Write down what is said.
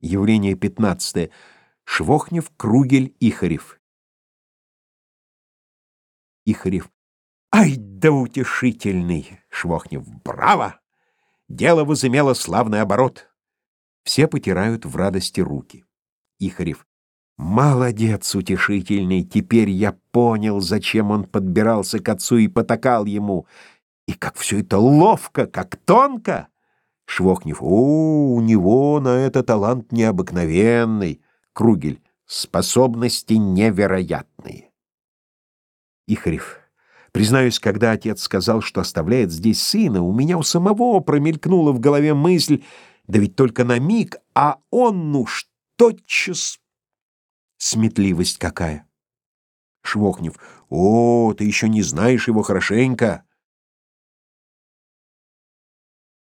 Явление пятнадцатое. Швохнев, Кругель, Ихарев. Ихарев. Ай да утешительный! Швохнев. Браво! Дело возымело славный оборот. Все потирают в радости руки. Ихарев. Молодец, утешительный, теперь я понял, зачем он подбирался к отцу и потакал ему. И как все это ловко, как тонко! Швохнев. О, у него на это талант необыкновенный. Кругель. Способности невероятные. Ихарев. Признаюсь, когда отец сказал, что оставляет здесь сына, у меня у самого промелькнула в голове мысль, да ведь только на миг, а он, ну, тотчас Сметливость какая! Швохнев. О, ты еще не знаешь его хорошенько.